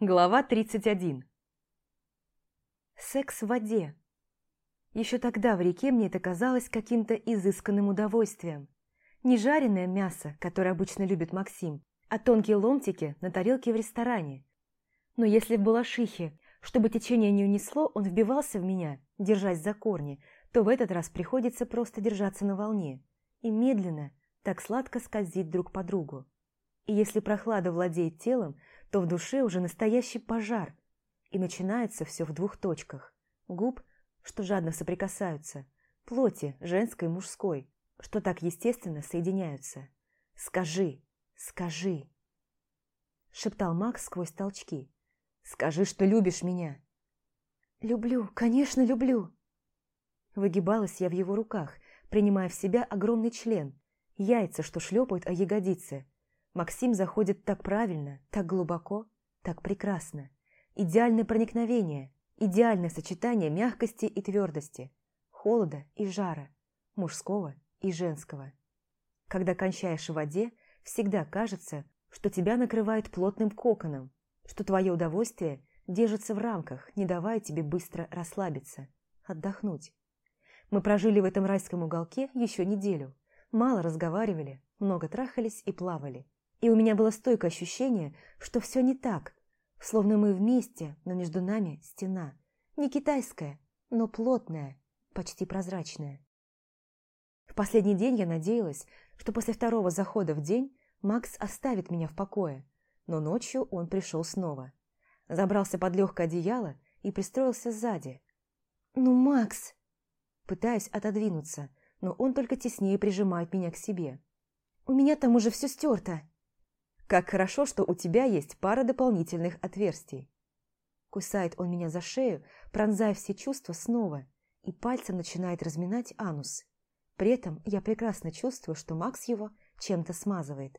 Глава 31 Секс в воде. Еще тогда в реке мне это казалось каким-то изысканным удовольствием. Не жареное мясо, которое обычно любит Максим, а тонкие ломтики на тарелке в ресторане. Но если в Балашихе, чтобы течение не унесло, он вбивался в меня, держась за корни, то в этот раз приходится просто держаться на волне и медленно, так сладко скользить друг по другу. И если прохлада владеет телом, то в душе уже настоящий пожар, и начинается все в двух точках. Губ, что жадно соприкасаются, плоти, женской и мужской, что так естественно соединяются. «Скажи, скажи!» Шептал Макс сквозь толчки. «Скажи, что любишь меня!» «Люблю, конечно, люблю!» Выгибалась я в его руках, принимая в себя огромный член, яйца, что шлепают о ягодице, Максим заходит так правильно, так глубоко, так прекрасно. Идеальное проникновение, идеальное сочетание мягкости и твердости, холода и жара, мужского и женского. Когда кончаешь в воде, всегда кажется, что тебя накрывает плотным коконом, что твое удовольствие держится в рамках, не давая тебе быстро расслабиться, отдохнуть. Мы прожили в этом райском уголке еще неделю, мало разговаривали, много трахались и плавали. И у меня было стойкое ощущение, что все не так, словно мы вместе, но между нами стена. Не китайская, но плотная, почти прозрачная. В последний день я надеялась, что после второго захода в день Макс оставит меня в покое, но ночью он пришел снова. Забрался под легкое одеяло и пристроился сзади. «Ну, Макс!» Пытаюсь отодвинуться, но он только теснее прижимает меня к себе. «У меня там уже все стерто!» Как хорошо, что у тебя есть пара дополнительных отверстий. Кусает он меня за шею, пронзая все чувства снова, и пальцем начинает разминать анус. При этом я прекрасно чувствую, что Макс его чем-то смазывает.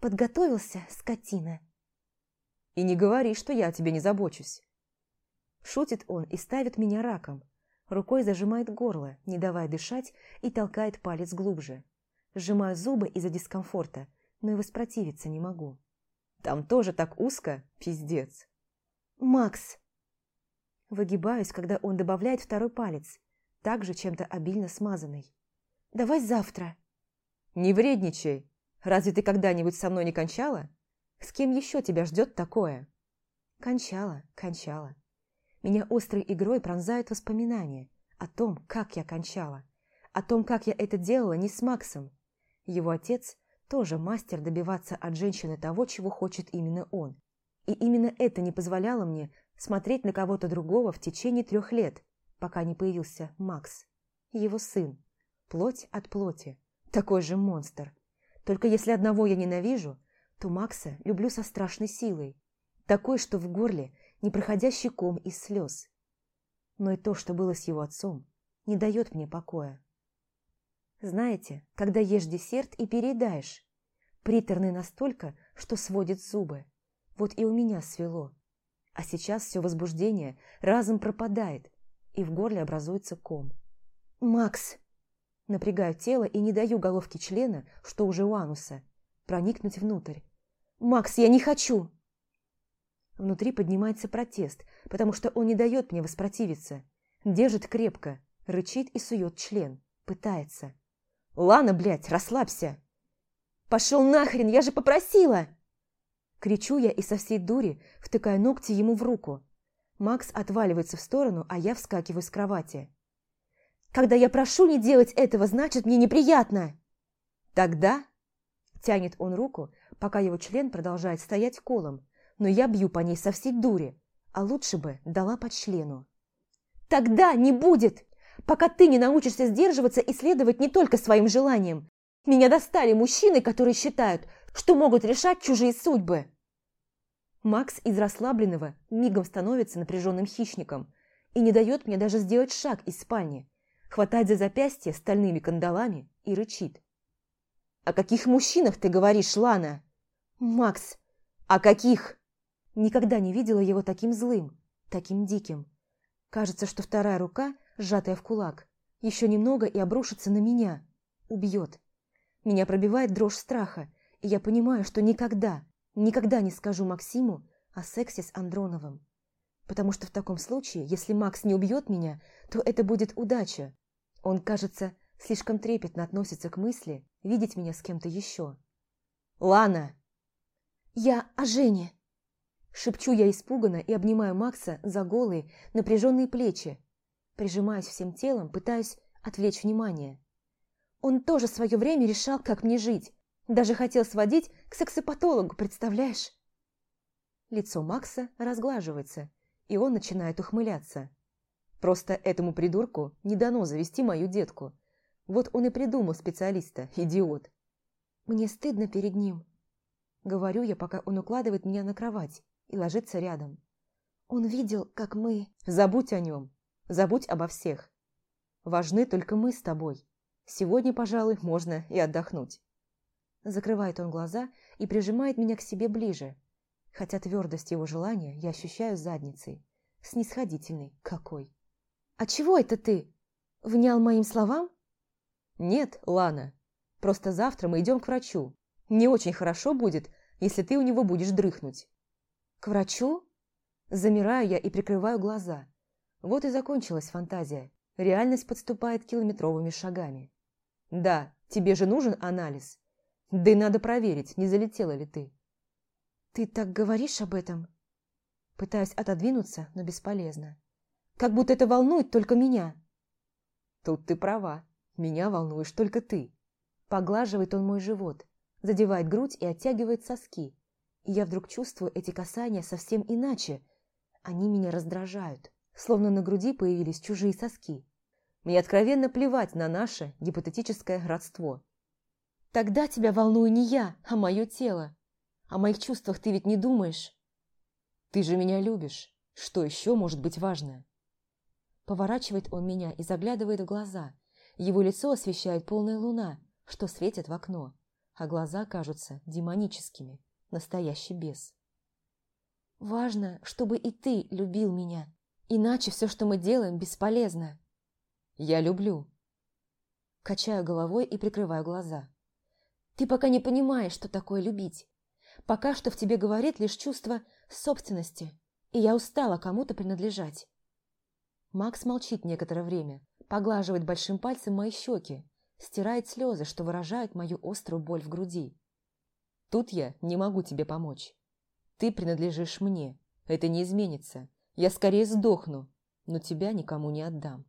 «Подготовился, скотина?» «И не говори, что я о тебе не забочусь». Шутит он и ставит меня раком. Рукой зажимает горло, не давая дышать, и толкает палец глубже. Сжимаю зубы из-за дискомфорта, но и воспротивиться не могу. Там тоже так узко, пиздец. «Макс!» Выгибаюсь, когда он добавляет второй палец, также чем-то обильно смазанный. «Давай завтра». «Не вредничай. Разве ты когда-нибудь со мной не кончала? С кем еще тебя ждет такое?» Кончала, кончала. Меня острой игрой пронзают воспоминания о том, как я кончала, о том, как я это делала не с Максом. Его отец тоже мастер добиваться от женщины того, чего хочет именно он. И именно это не позволяло мне смотреть на кого-то другого в течение трех лет, пока не появился Макс, его сын, плоть от плоти, такой же монстр. Только если одного я ненавижу, то Макса люблю со страшной силой, такой, что в горле непроходящий ком из слез. Но и то, что было с его отцом, не дает мне покоя. Знаете, когда ешь десерт и переедаешь. Приторный настолько, что сводит зубы. Вот и у меня свело. А сейчас все возбуждение разом пропадает, и в горле образуется ком. «Макс!» Напрягаю тело и не даю головке члена, что уже у ануса, проникнуть внутрь. «Макс, я не хочу!» Внутри поднимается протест, потому что он не дает мне воспротивиться. Держит крепко, рычит и сует член, пытается. «Лана, блядь, расслабься!» «Пошел нахрен, я же попросила!» Кричу я и со всей дури втыкаю ногти ему в руку. Макс отваливается в сторону, а я вскакиваю с кровати. «Когда я прошу не делать этого, значит, мне неприятно!» «Тогда...» Тянет он руку, пока его член продолжает стоять колом, но я бью по ней со всей дури, а лучше бы дала под члену. «Тогда не будет! Пока ты не научишься сдерживаться и следовать не только своим желаниям. Меня достали мужчины, которые считают, что могут решать чужие судьбы. Макс из расслабленного мигом становится напряженным хищником и не дает мне даже сделать шаг из спальни, хватает за запястье стальными кандалами и рычит. «О каких мужчинах ты говоришь, Лана?» «Макс, о каких?» Никогда не видела его таким злым, таким диким. Кажется, что вторая рука – сжатая в кулак. Еще немного и обрушится на меня. Убьет. Меня пробивает дрожь страха, и я понимаю, что никогда, никогда не скажу Максиму о сексе с Андроновым. Потому что в таком случае, если Макс не убьет меня, то это будет удача. Он, кажется, слишком трепетно относится к мысли видеть меня с кем-то еще. «Лана!» «Я о Жене!» Шепчу я испуганно и обнимаю Макса за голые, напряженные плечи. Прижимаюсь всем телом, пытаюсь отвлечь внимание. Он тоже свое время решал, как мне жить. Даже хотел сводить к сексопатологу, представляешь? Лицо Макса разглаживается, и он начинает ухмыляться. Просто этому придурку не дано завести мою детку. Вот он и придумал специалиста, идиот. Мне стыдно перед ним. Говорю я, пока он укладывает меня на кровать и ложится рядом. Он видел, как мы... Забудь о нем. Забудь обо всех. Важны только мы с тобой. Сегодня, пожалуй, можно и отдохнуть. Закрывает он глаза и прижимает меня к себе ближе, хотя твердость его желания я ощущаю задницей. Снисходительный какой. «А чего это ты? Внял моим словам?» «Нет, Лана. Просто завтра мы идем к врачу. Не очень хорошо будет, если ты у него будешь дрыхнуть». «К врачу?» Замираю я и прикрываю глаза. Вот и закончилась фантазия. Реальность подступает километровыми шагами. «Да, тебе же нужен анализ. Да и надо проверить, не залетела ли ты». «Ты так говоришь об этом?» Пытаюсь отодвинуться, но бесполезно. Как будто это волнует только меня. Тут ты права. Меня волнуешь только ты. Поглаживает он мой живот, задевает грудь и оттягивает соски. И я вдруг чувствую эти касания совсем иначе. Они меня раздражают, словно на груди появились чужие соски. Мне откровенно плевать на наше гипотетическое родство. Тогда тебя волную не я, а мое тело. О моих чувствах ты ведь не думаешь? Ты же меня любишь. Что еще может быть важно? Поворачивает он меня и заглядывает в глаза. Его лицо освещает полная луна, что светит в окно, а глаза кажутся демоническими, настоящий бес. Важно, чтобы и ты любил меня, иначе все, что мы делаем, бесполезно. Я люблю. Качаю головой и прикрываю глаза. Ты пока не понимаешь, что такое любить. Пока что в тебе говорит лишь чувство собственности, и я устала кому-то принадлежать. Макс молчит некоторое время, поглаживает большим пальцем мои щеки, стирает слезы, что выражают мою острую боль в груди. Тут я не могу тебе помочь. Ты принадлежишь мне, это не изменится. Я скорее сдохну, но тебя никому не отдам.